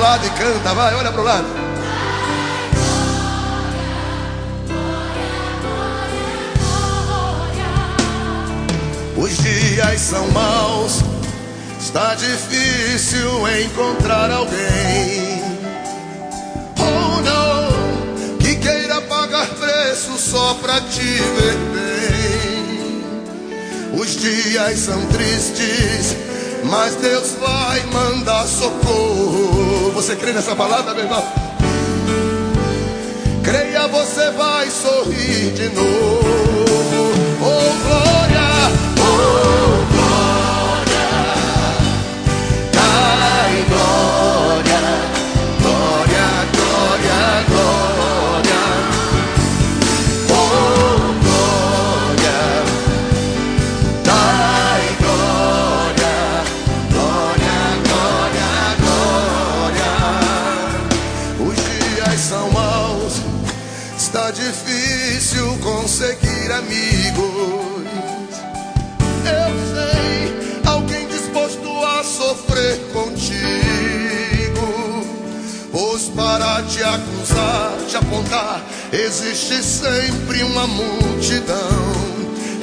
lado e canta, vai, olha para o lado. Os dias são maus, está difícil encontrar alguém. Oh não, que queira pagar preço só pra te ver bem. Os dias são tristes, mas Deus vai. Você crê nessa palavra, meu irmão? Creia, você vai sorrir de novo. Está difícil conseguir amigos. Eu sei, alguém disposto a sofrer contigo. Pois para te acusar, te apontar, existe sempre uma multidão.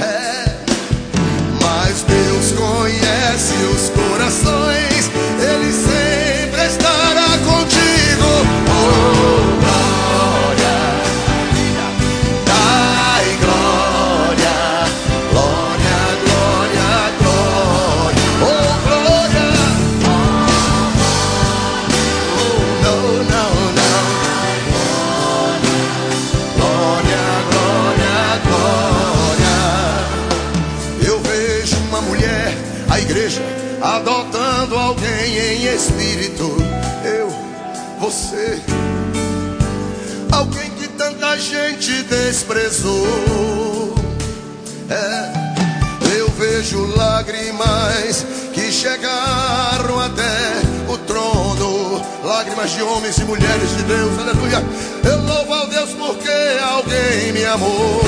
É, mas Deus conhece a igreja, adotando alguém em espírito. Eu, você, alguém que tanta gente desprezou. É, eu vejo lágrimas que chegaram até o trono, lágrimas de homens e mulheres de Deus, aleluia. Eu louvo ao Deus porque alguém me amou.